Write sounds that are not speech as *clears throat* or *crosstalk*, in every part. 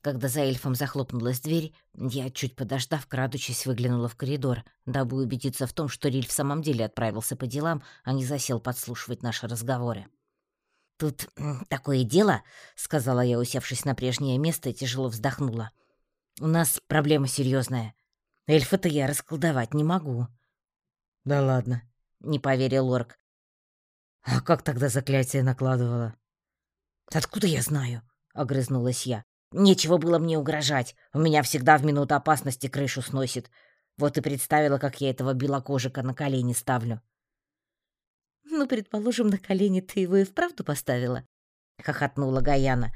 Когда за эльфом захлопнулась дверь, я, чуть подождав, крадучись, выглянула в коридор, дабы убедиться в том, что Риль в самом деле отправился по делам, а не засел подслушивать наши разговоры. «Тут такое дело», — сказала я, усевшись на прежнее место и тяжело вздохнула. «У нас проблема серьезная. Эльфа-то я расколдовать не могу». «Да ладно», — не поверил Орк. «А как тогда заклятие накладывала?» «Откуда я знаю?» — огрызнулась я. Нечего было мне угрожать. У меня всегда в минуту опасности крышу сносит. Вот и представила, как я этого белокожика на колени ставлю. «Ну, предположим, на колени ты его и вправду поставила?» — хохотнула Гаяна.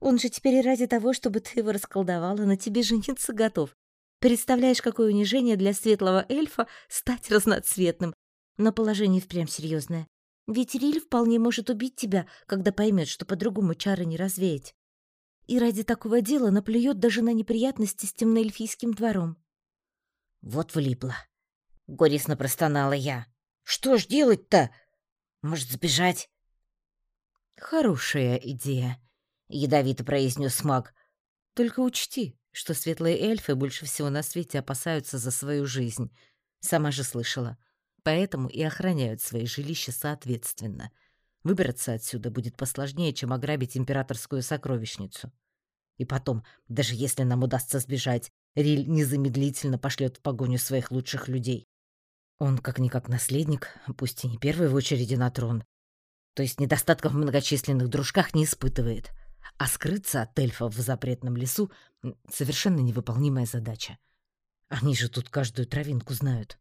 «Он же теперь ради того, чтобы ты его расколдовала, на тебе жениться готов. Представляешь, какое унижение для светлого эльфа стать разноцветным. Но положение впрямь серьезное. Ведь Риль вполне может убить тебя, когда поймет, что по-другому чары не развеять и ради такого дела наплюет даже на неприятности с темноэльфийским двором. Вот влипла. Горестно простонала я. Что ж делать-то? Может, сбежать? Хорошая идея, ядовито произнес маг. Только учти, что светлые эльфы больше всего на свете опасаются за свою жизнь. Сама же слышала. Поэтому и охраняют свои жилища соответственно — Выбраться отсюда будет посложнее, чем ограбить императорскую сокровищницу. И потом, даже если нам удастся сбежать, Риль незамедлительно пошлет в погоню своих лучших людей. Он, как-никак наследник, пусть и не первый в очереди на трон, то есть недостатков в многочисленных дружках не испытывает. А скрыться от эльфов в запретном лесу — совершенно невыполнимая задача. Они же тут каждую травинку знают.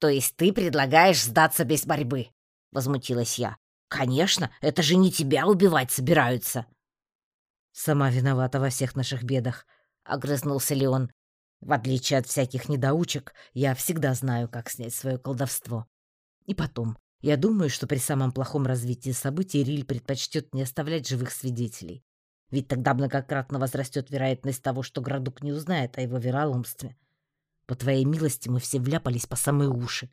«То есть ты предлагаешь сдаться без борьбы?» — возмутилась я. «Конечно, это же не тебя убивать собираются!» «Сама виновата во всех наших бедах», — огрызнулся Леон. «В отличие от всяких недоучек, я всегда знаю, как снять свое колдовство. И потом, я думаю, что при самом плохом развитии событий Риль предпочтет не оставлять живых свидетелей. Ведь тогда многократно возрастет вероятность того, что Градук не узнает о его вероломстве. По твоей милости мы все вляпались по самые уши.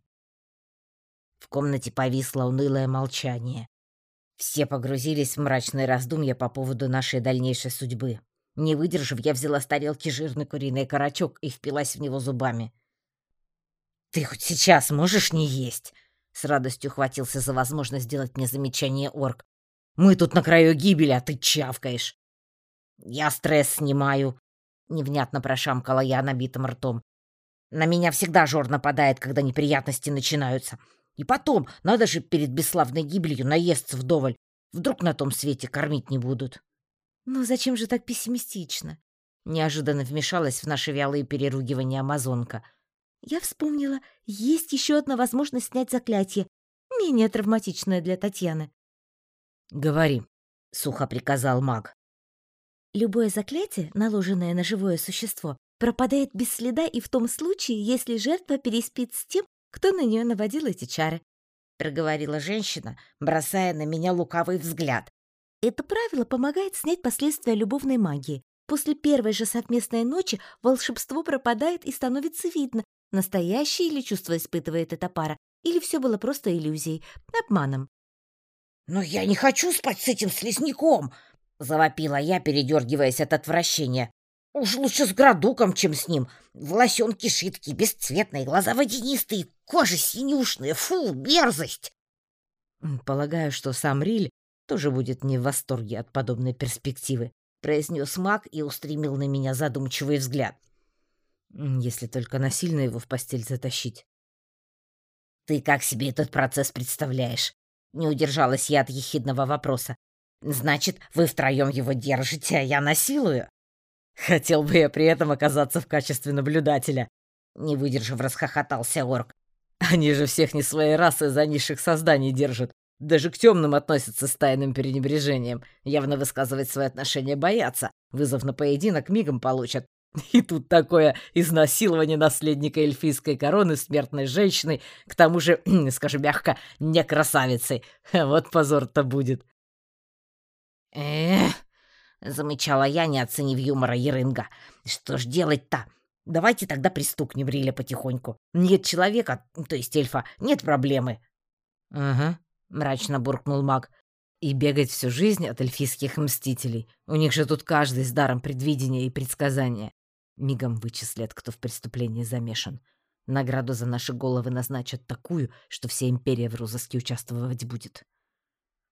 В комнате повисло унылое молчание. Все погрузились в мрачные раздумья по поводу нашей дальнейшей судьбы. Не выдержав, я взяла с тарелки жирный куриный карачок и впилась в него зубами. «Ты хоть сейчас можешь не есть?» С радостью хватился за возможность сделать мне замечание орк. «Мы тут на краю гибели, а ты чавкаешь!» «Я стресс снимаю», — невнятно прошамкала я набитым ртом. «На меня всегда жор нападает, когда неприятности начинаются. И потом, надо же перед бесславной гибелью наесться вдоволь. Вдруг на том свете кормить не будут. «Ну зачем же так пессимистично?» Неожиданно вмешалась в наши вялые переругивания амазонка. «Я вспомнила, есть еще одна возможность снять заклятие, менее травматичное для Татьяны». «Говори», — сухо приказал маг. «Любое заклятие, наложенное на живое существо, пропадает без следа и в том случае, если жертва переспит с тем, кто на нее наводил эти чары», — проговорила женщина, бросая на меня лукавый взгляд. «Это правило помогает снять последствия любовной магии. После первой же совместной ночи волшебство пропадает и становится видно, настоящее ли чувство испытывает эта пара, или все было просто иллюзией, обманом. «Но я не хочу спать с этим слизняком!» — завопила я, передергиваясь от отвращения. Уж лучше с градуком, чем с ним. Волосенки шиткие, бесцветные, глаза водянистые, кожа синюшная. Фу, мерзость!» «Полагаю, что сам Риль тоже будет не в восторге от подобной перспективы», произнес маг и устремил на меня задумчивый взгляд. «Если только насильно его в постель затащить». «Ты как себе этот процесс представляешь?» Не удержалась я от ехидного вопроса. «Значит, вы втроем его держите, а я насилую?» Хотел бы я при этом оказаться в качестве наблюдателя. Не выдержав, расхохотался орк. Они же всех не своей расы за низших созданий держат. Даже к темным относятся с тайным пренебрежением. Явно высказывать свои отношения боятся. Вызов на поединок мигом получат. И тут такое изнасилование наследника эльфийской короны смертной женщиной, к тому же, *clears throat* скажем мягко, не красавицей. Вот позор-то будет. Эх, — замычала я, не оценив юмора Ерынга. «Что ж делать-то? Давайте тогда пристукнем Риля потихоньку. Нет человека, то есть эльфа, нет проблемы». «Ага», — мрачно буркнул маг. И бегать всю жизнь от эльфийских мстителей. У них же тут каждый с даром предвидения и предсказания. Мигом вычислят, кто в преступлении замешан. Награду за наши головы назначат такую, что вся империя в розыске участвовать будет.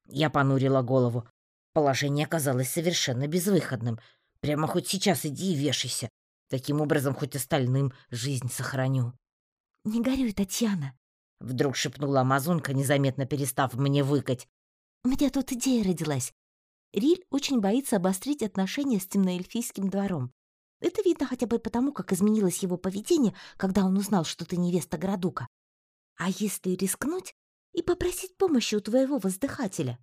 Я понурила голову. Положение оказалось совершенно безвыходным. Прямо хоть сейчас иди и вешайся. Таким образом, хоть остальным жизнь сохраню. «Не горюй, Татьяна!» — вдруг шепнула амазонка, незаметно перестав мне выкать. «У меня тут идея родилась. Риль очень боится обострить отношения с темноэльфийским двором. Это видно хотя бы потому, как изменилось его поведение, когда он узнал, что ты невеста Градука. А если рискнуть и попросить помощи у твоего воздыхателя?»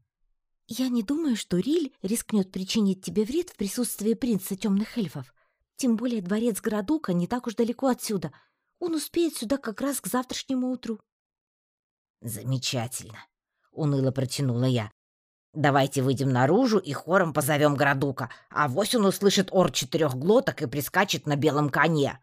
Я не думаю, что Риль рискнет причинить тебе вред в присутствии принца темных эльфов. Тем более дворец Градука не так уж далеко отсюда. Он успеет сюда как раз к завтрашнему утру. Замечательно, уныло протянула я. Давайте выйдем наружу и хором позовем Градука, а вось он услышит ор четырех глоток и прискачет на белом коне.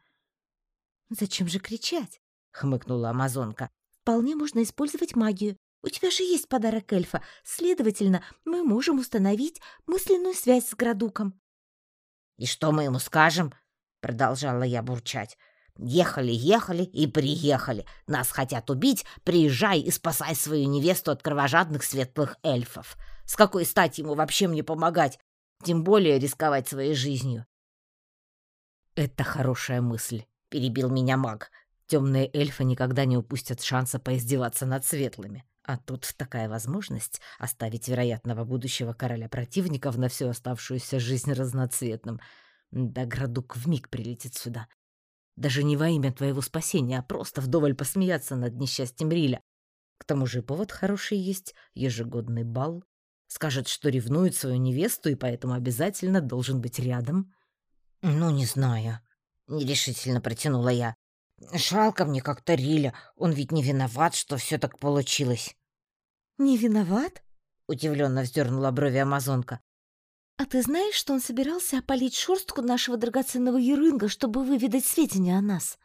Зачем же кричать? хмыкнула амазонка. Вполне можно использовать магию. У тебя же есть подарок эльфа, следовательно, мы можем установить мысленную связь с Градуком». «И что мы ему скажем?» — продолжала я бурчать. «Ехали, ехали и приехали. Нас хотят убить. Приезжай и спасай свою невесту от кровожадных светлых эльфов. С какой стати ему вообще мне помогать? Тем более рисковать своей жизнью». «Это хорошая мысль», — перебил меня маг. «Темные эльфы никогда не упустят шанса поиздеваться над светлыми. А тут такая возможность оставить вероятного будущего короля противников на всю оставшуюся жизнь разноцветным. Да Градук вмиг прилетит сюда. Даже не во имя твоего спасения, а просто вдоволь посмеяться над несчастьем Риля. К тому же повод хороший есть — ежегодный бал. Скажет, что ревнует свою невесту и поэтому обязательно должен быть рядом. «Ну, не знаю», — нерешительно протянула я. «Жалко мне как-то Риля. Он ведь не виноват, что все так получилось». «Не виноват?» — удивленно вздернула брови амазонка. «А ты знаешь, что он собирался опалить шерстку нашего драгоценного ерынга, чтобы выведать сведения о нас?»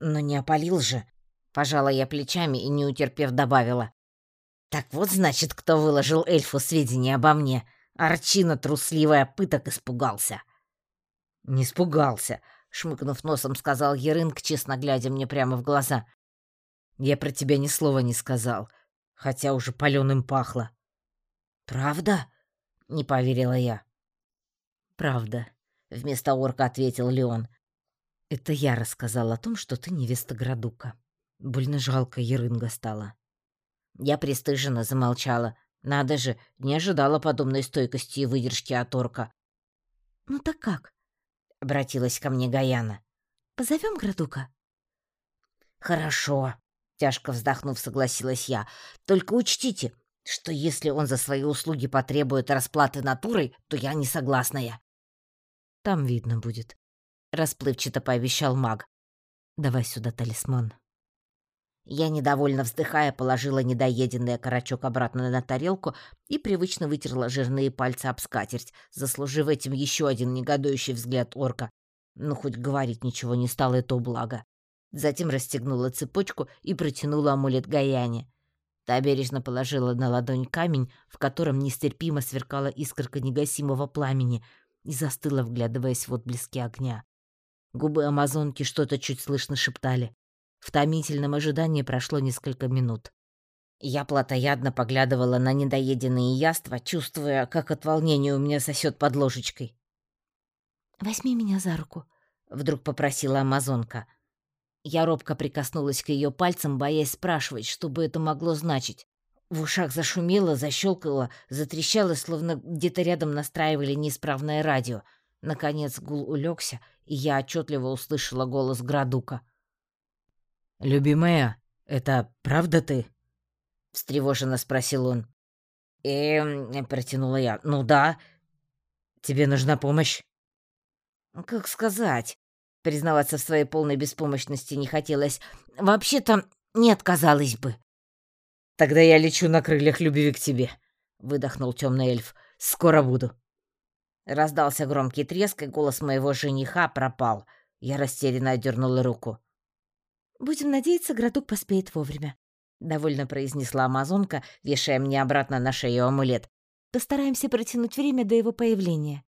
«Но не опалил же!» — пожала я плечами и, не утерпев, добавила. «Так вот, значит, кто выложил эльфу сведения обо мне. Арчина трусливая пыток испугался». «Не испугался», — шмыкнув носом, сказал Ерынг, честно глядя мне прямо в глаза. «Я про тебя ни слова не сказал хотя уже паленым пахло. «Правда?» — не поверила я. «Правда», — вместо орка ответил Леон. «Это я рассказал о том, что ты невеста Градука. Больно жалко Ерынга стала». Я пристыженно замолчала. Надо же, не ожидала подобной стойкости и выдержки от орка. «Ну так как?» — обратилась ко мне Гаяна. «Позовем Градука?» «Хорошо», Тяжко вздохнув, согласилась я. Только учтите, что если он за свои услуги потребует расплаты натурой, то я не согласная. Там видно будет, расплывчато пообещал маг. Давай сюда талисман. Я, недовольно вздыхая, положила недоеденный окорочок обратно на тарелку и привычно вытерла жирные пальцы об скатерть, заслужив этим еще один негодующий взгляд орка. Ну, хоть говорить ничего не стало, и то благо. Затем расстегнула цепочку и протянула амулет Гаяне. Та бережно положила на ладонь камень, в котором нестерпимо сверкала искорка негасимого пламени, и застыла, вглядываясь в отблески огня. Губы амазонки что-то чуть слышно шептали. В томительном ожидании прошло несколько минут. Я плотоядно поглядывала на недоеденные яства, чувствуя, как от волнения у меня сосет под ложечкой. «Возьми меня за руку», — вдруг попросила амазонка. Я робко прикоснулась к ее пальцам, боясь спрашивать, что бы это могло значить. В ушах зашумело, защелкало, затрещало, словно где-то рядом настраивали неисправное радио. Наконец гул улегся, и я отчетливо услышала голос Градука. «Любимая, это правда ты?» — встревоженно спросил он. «Эм...» — протянула я. «Ну да». «Тебе нужна помощь?» «Как сказать?» Признаваться в своей полной беспомощности не хотелось. Вообще-то не отказалась бы. «Тогда я лечу на крыльях любви к тебе», — выдохнул темный эльф. «Скоро буду». Раздался громкий треск, и голос моего жениха пропал. Я растерянно отдернула руку. «Будем надеяться, Градук поспеет вовремя», — довольно произнесла амазонка, вешая мне обратно на шею амулет. «Постараемся протянуть время до его появления».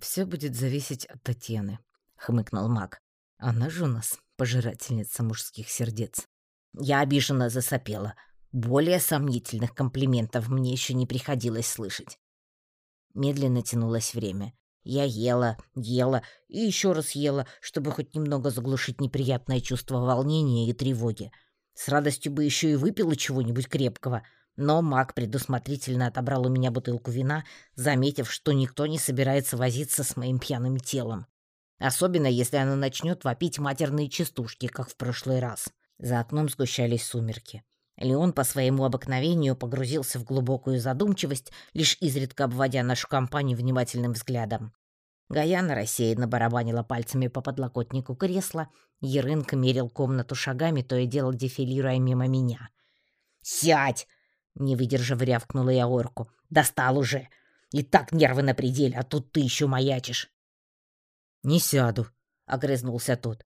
Все будет зависеть от Татьяны», — хмыкнул маг. «Она же у нас пожирательница мужских сердец». Я обиженно засопела. Более сомнительных комплиментов мне еще не приходилось слышать. Медленно тянулось время. Я ела, ела и еще раз ела, чтобы хоть немного заглушить неприятное чувство волнения и тревоги. С радостью бы еще и выпила чего-нибудь крепкого, но маг предусмотрительно отобрал у меня бутылку вина, заметив, что никто не собирается возиться с моим пьяным телом. Особенно, если она начнет вопить матерные частушки, как в прошлый раз. За окном сгущались сумерки. Леон по своему обыкновению погрузился в глубокую задумчивость, лишь изредка обводя нашу компанию внимательным взглядом. Гаяна рассеянно барабанила пальцами по подлокотнику кресла, Ерынка мерил комнату шагами, то и дело дефилируя мимо меня. «Сядь!» — не выдержав, рявкнула я орку. «Достал уже! И так нервы на пределе, а тут ты еще маячишь!» «Не сяду», — огрызнулся тот.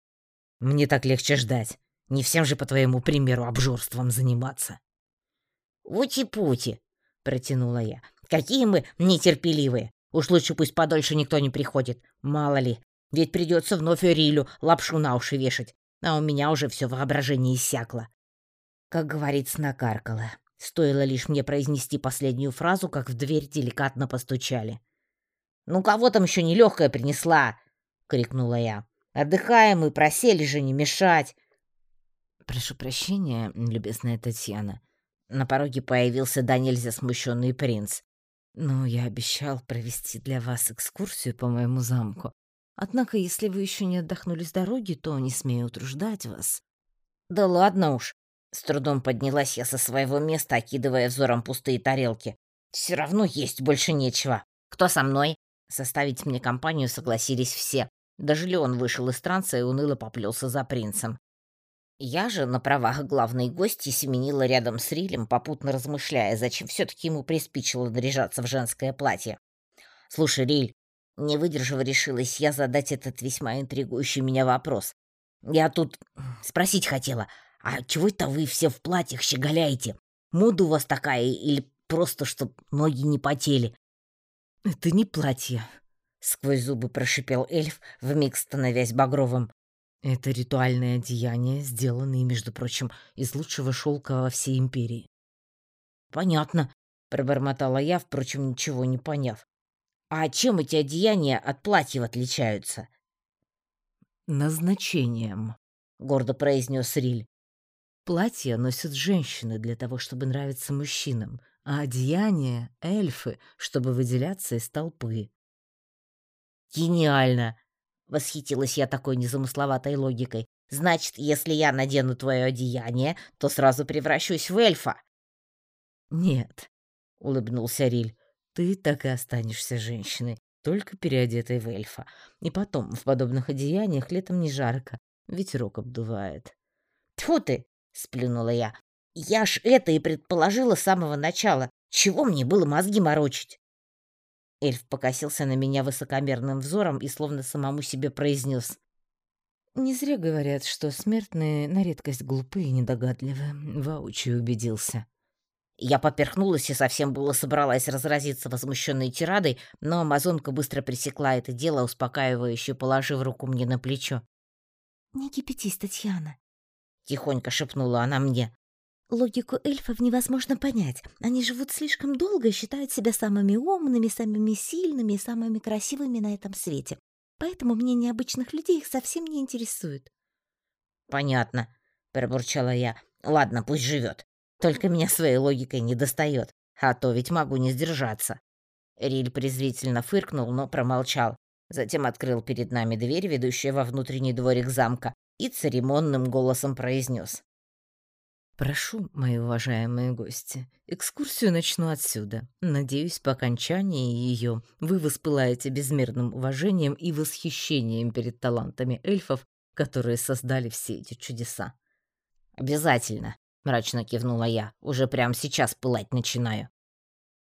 «Мне так легче ждать. Не всем же, по твоему примеру, обжорством заниматься. «Ути-пути!» — протянула я. «Какие мы нетерпеливые! Уж лучше пусть подольше никто не приходит. Мало ли, ведь придется вновь Рилю лапшу на уши вешать, а у меня уже все воображение иссякло». Как говорится, накаркало. Стоило лишь мне произнести последнюю фразу, как в дверь деликатно постучали. «Ну кого там еще нелегкая принесла?» — крикнула я. «Отдыхаем мы, просели же не мешать. «Прошу прощения, любезная Татьяна». На пороге появился до нельзя смущенный принц. «Но я обещал провести для вас экскурсию по моему замку. Однако, если вы еще не отдохнули с дороги, то не смею утруждать вас». «Да ладно уж». С трудом поднялась я со своего места, окидывая взором пустые тарелки. «Все равно есть больше нечего. Кто со мной?» Составить мне компанию согласились все. Даже Леон вышел из транса и уныло поплелся за принцем. Я же на правах главной гости семенила рядом с Рилем, попутно размышляя, зачем все-таки ему приспичило наряжаться в женское платье. «Слушай, Риль, не выдержав, решилась я задать этот весьма интригующий меня вопрос. Я тут спросить хотела, а чего это вы все в платьях щеголяете? Мода у вас такая или просто, чтоб ноги не потели?» «Это не платье», — сквозь зубы прошипел эльф, вмиг становясь багровым. Это ритуальное одеяние, сделанное, между прочим, из лучшего шелка во всей империи. Понятно, пробормотала я, впрочем, ничего не поняв. А чем эти одеяния от платьев отличаются? Назначением, гордо произнес Риль. Платья носят женщины для того, чтобы нравиться мужчинам, а одеяния — эльфы, чтобы выделяться из толпы. «Гениально!» Восхитилась я такой незамысловатой логикой. Значит, если я надену твое одеяние, то сразу превращусь в эльфа. Нет, улыбнулся Риль. Ты так и останешься женщиной, только переодетой в эльфа. И потом, в подобных одеяниях летом не жарко, ветерок обдувает. Тьфу ты, сплюнула я. Я ж это и предположила с самого начала. Чего мне было мозги морочить? Эльф покосился на меня высокомерным взором и словно самому себе произнес. «Не зря говорят, что смертные на редкость глупые и недогадливы. Воочию убедился». Я поперхнулась и совсем было собралась разразиться возмущенной тирадой, но амазонка быстро пресекла это дело, успокаивающе положив руку мне на плечо. «Не кипятись, Татьяна», — тихонько шепнула она мне. Логику эльфов невозможно понять. Они живут слишком долго и считают себя самыми умными, самыми сильными и самыми красивыми на этом свете. Поэтому мнение обычных людей их совсем не интересует. «Понятно», — пробурчала я. «Ладно, пусть живет. Только меня своей логикой не достает, а то ведь могу не сдержаться». Риль презрительно фыркнул, но промолчал. Затем открыл перед нами дверь, ведущую во внутренний дворик замка, и церемонным голосом произнес. Прошу, мои уважаемые гости, экскурсию начну отсюда. Надеюсь, по окончании ее вы воспылаете безмерным уважением и восхищением перед талантами эльфов, которые создали все эти чудеса. Обязательно, мрачно кивнула я. Уже прямо сейчас пылать начинаю.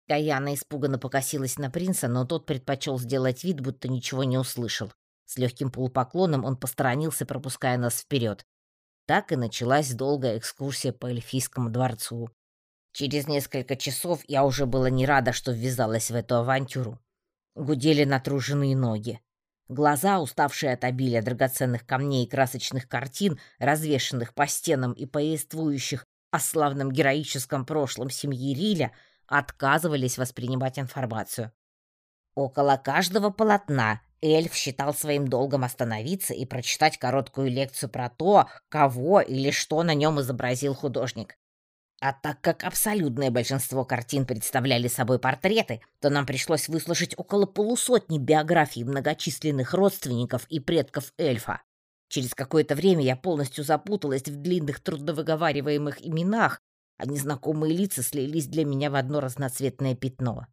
Каяна испуганно покосилась на принца, но тот предпочел сделать вид, будто ничего не услышал. С легким полупоклоном он посторонился, пропуская нас вперед. Так и началась долгая экскурсия по эльфийскому дворцу. Через несколько часов я уже была не рада, что ввязалась в эту авантюру. Гудели натруженные ноги. Глаза, уставшие от обилия драгоценных камней и красочных картин, развешанных по стенам и повествующих о славном героическом прошлом семьи Риля, отказывались воспринимать информацию. Около каждого полотна эльф считал своим долгом остановиться и прочитать короткую лекцию про то, кого или что на нем изобразил художник. А так как абсолютное большинство картин представляли собой портреты, то нам пришлось выслушать около полусотни биографий многочисленных родственников и предков эльфа. Через какое-то время я полностью запуталась в длинных трудновыговариваемых именах, а незнакомые лица слились для меня в одно разноцветное пятно.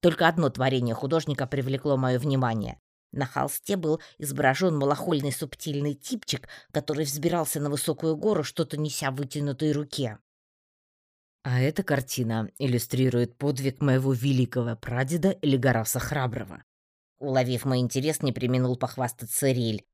Только одно творение художника привлекло мое внимание. На холсте был изображен малохольный субтильный типчик, который взбирался на высокую гору, что-то неся в вытянутой руке. А эта картина иллюстрирует подвиг моего великого прадеда Легараса Храброго. Уловив мой интерес, не применул похвастаться Риль.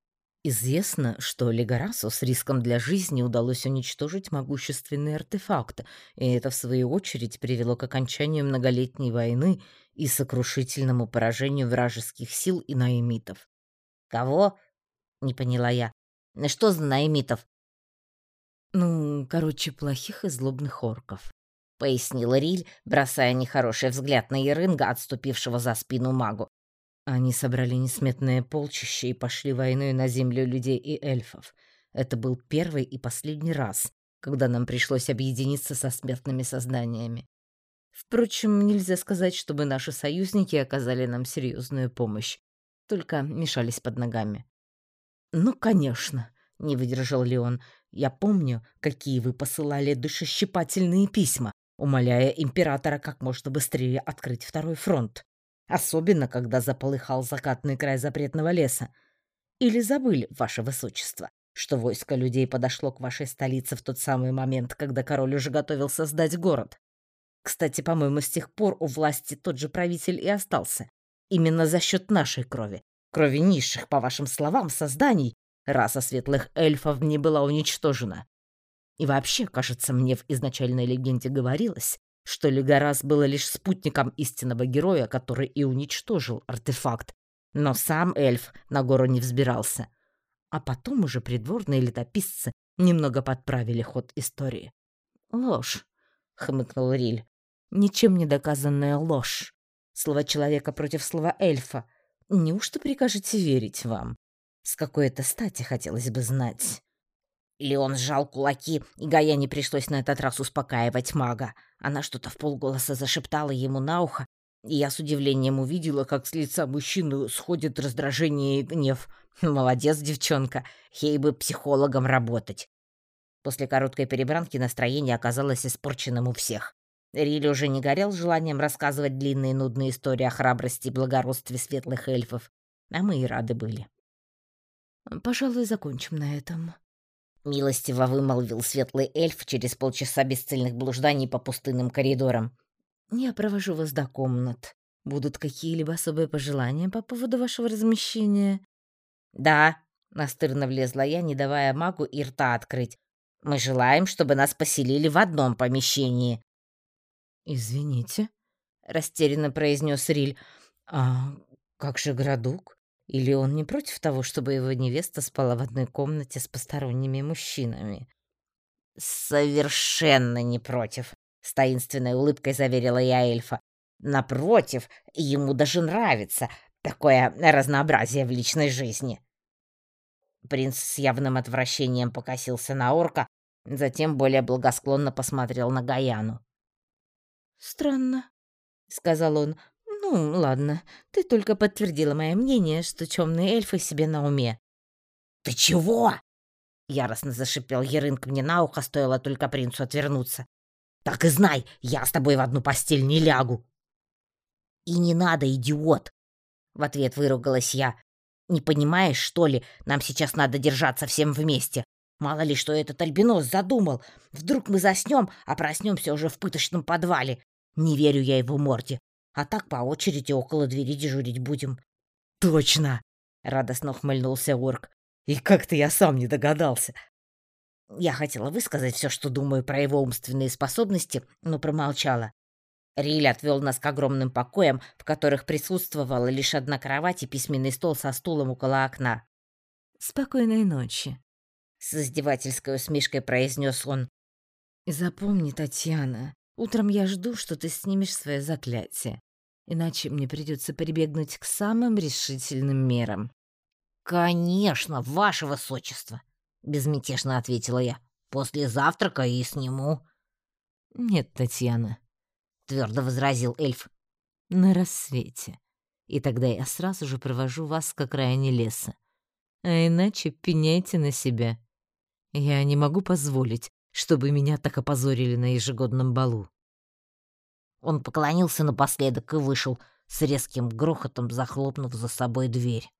Известно, что Легарасу с риском для жизни удалось уничтожить могущественные артефакты, и это, в свою очередь, привело к окончанию многолетней войны и сокрушительному поражению вражеских сил и наимитов. «Кого?» — не поняла я. «Что за наимитов?» «Ну, короче, плохих и злобных орков. — пояснила Риль, бросая нехороший взгляд на Ерынга, отступившего за спину магу. Они собрали несметное полчище и пошли войной на землю людей и эльфов. Это был первый и последний раз, когда нам пришлось объединиться со смертными созданиями. Впрочем, нельзя сказать, чтобы наши союзники оказали нам серьезную помощь, только мешались под ногами. «Ну, конечно», — не выдержал Леон, — «я помню, какие вы посылали душещипательные письма умоляя императора как можно быстрее открыть второй фронт. Особенно, когда заполыхал закатный край запретного леса. Или забыли, ваше высочество, что войско людей подошло к вашей столице в тот самый момент, когда король уже готовился сдать город. Кстати, по-моему, с тех пор у власти тот же правитель и остался. Именно за счет нашей крови, крови низших, по вашим словам, созданий, раса светлых эльфов не была уничтожена. И вообще, кажется, мне в изначальной легенде говорилось, что Легарас был лишь спутником истинного героя, который и уничтожил артефакт. Но сам эльф на гору не взбирался. А потом уже придворные летописцы немного подправили ход истории. «Ложь», — хмыкнул Риль. «Ничем не доказанная ложь. Слово человека против слова эльфа. Неужто прикажете верить вам? С какой это стати хотелось бы знать?» Леон сжал кулаки, и Гаяне пришлось на этот раз успокаивать мага. Она что-то в полголоса зашептала ему на ухо, и я с удивлением увидела, как с лица мужчины сходит раздражение и гнев. *laughs* Молодец, девчонка, ей бы психологом работать. После короткой перебранки настроение оказалось испорченным у всех. Рилли уже не горел желанием рассказывать длинные нудные истории о храбрости и благородстве светлых эльфов, а мы и рады были. «Пожалуй, закончим на этом», Милостиво вымолвил светлый эльф через полчаса бесцельных блужданий по пустынным коридорам. «Я провожу вас до комнат. Будут какие-либо особые пожелания по поводу вашего размещения?» «Да», — настырно влезла я, не давая магу и рта открыть. «Мы желаем, чтобы нас поселили в одном помещении». «Извините», — растерянно произнес Риль. «А как же Градук?» Или он не против того, чтобы его невеста спала в одной комнате с посторонними мужчинами? «Совершенно не против», — с таинственной улыбкой заверила я эльфа. «Напротив, ему даже нравится такое разнообразие в личной жизни». Принц с явным отвращением покосился на орка, затем более благосклонно посмотрел на Гаяну. «Странно», — сказал он, «Ну, ладно, ты только подтвердила мое мнение, что темные эльфы себе на уме». «Ты чего?» — яростно зашипел Ерынк мне на ухо, стоило только принцу отвернуться. «Так и знай, я с тобой в одну постель не лягу». «И не надо, идиот!» — в ответ выругалась я. «Не понимаешь, что ли, нам сейчас надо держаться всем вместе? Мало ли, что этот альбинос задумал. Вдруг мы заснем, а проснемся уже в пыточном подвале. Не верю я его морде. А так по очереди около двери дежурить будем. Точно! Радостно ухмыльнулся орк. И как-то я сам не догадался. Я хотела высказать все, что думаю про его умственные способности, но промолчала. Риль отвел нас к огромным покоям, в которых присутствовала лишь одна кровать и письменный стол со стулом около окна. «Спокойной ночи», — с издевательской усмешкой произнес он. «Запомни, Татьяна, утром я жду, что ты снимешь свое заклятие, иначе мне придется прибегнуть к самым решительным мерам». «Конечно, ваше высочество», — безмятежно ответила я. «После завтрака и сниму». «Нет, Татьяна», — твердо возразил эльф. «На рассвете. И тогда я сразу же провожу вас к окраине леса. А иначе пеняйте на себя. Я не могу позволить, чтобы меня так опозорили на ежегодном балу». Он поклонился напоследок и вышел, с резким грохотом захлопнув за собой дверь.